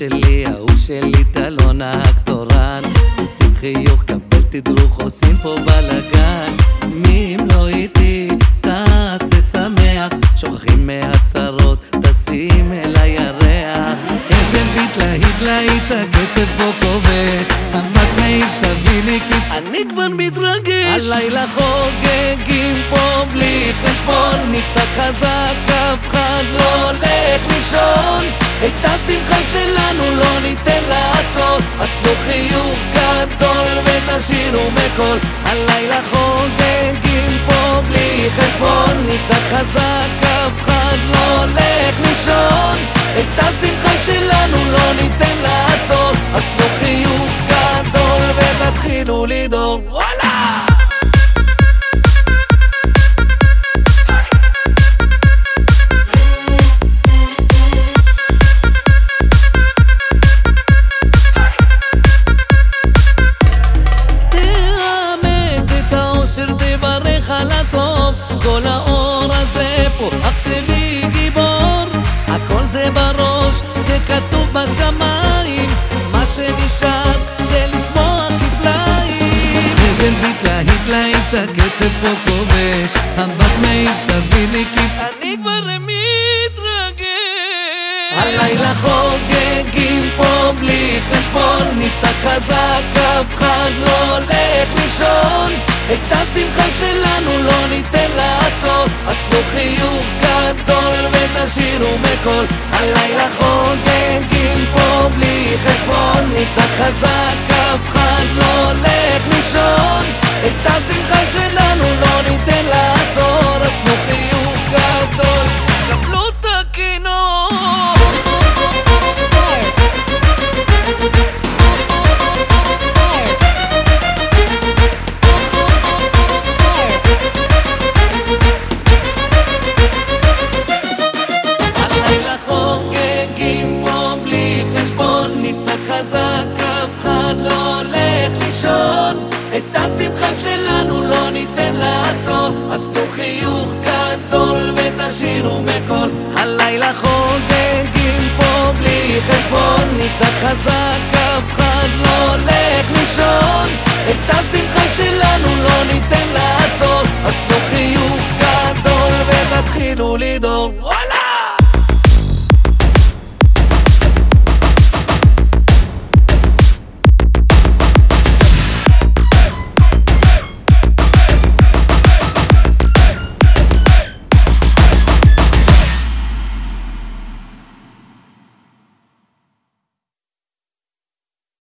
שלי, ההוא שלי, אתה לא נהג תורן עושים חיוך, קבל תדרוך, עושים פה בלאגן. מי אם לא איתי, תעשה שמח שוכחים מהצרות, תשים אל הירח איזה ביט להיט להיט, הקצב פה כובש. ממש מעיף, תביא לי כיף. אני כבר מתרגש. הלילה חוגגים פה בלי חשבון. מצעד חזק, אף אחד לא הולך לישון את השמחה שלנו לא ניתן לעצור. אז תנו חיוך גדול ותשאירו בקול הלילה חוגגים פה בלי חשבון. מצעד חזק, אף אחד לא הולך לישון. את השמחה שלנו לא ניתן לעצור. אז תנו חיוך גדול ותתחילו לדור אח שלי גיבור הכל זה בראש, זה כתוב בשמיים. מה שנשאר זה לשמוח כפליים. איזה ביט להיט להיט, הקצב פה כובש. הבאס מעיף, תביא לי כיף. אני כבר מתרגש. הלילה חוגגים פה בלי חשבון. מצעד חזק, אף אחד לא הולך לישון אז תנו חיוך גדול ותשאירו בקול. הלילה חוגגים פה בלי חשבון מצעד חזק, את השמחה שלנו לא ניתן לעצור. אז תנו חיוך גדול ותשאירו בקול הלילה חוגגים פה בלי חשבון. נצעד חזק, אף אחד לא הולך לישון. את השמחה שלנו לא ניתן לעצור. אז תנו חיוך גדול ותתחילו לדור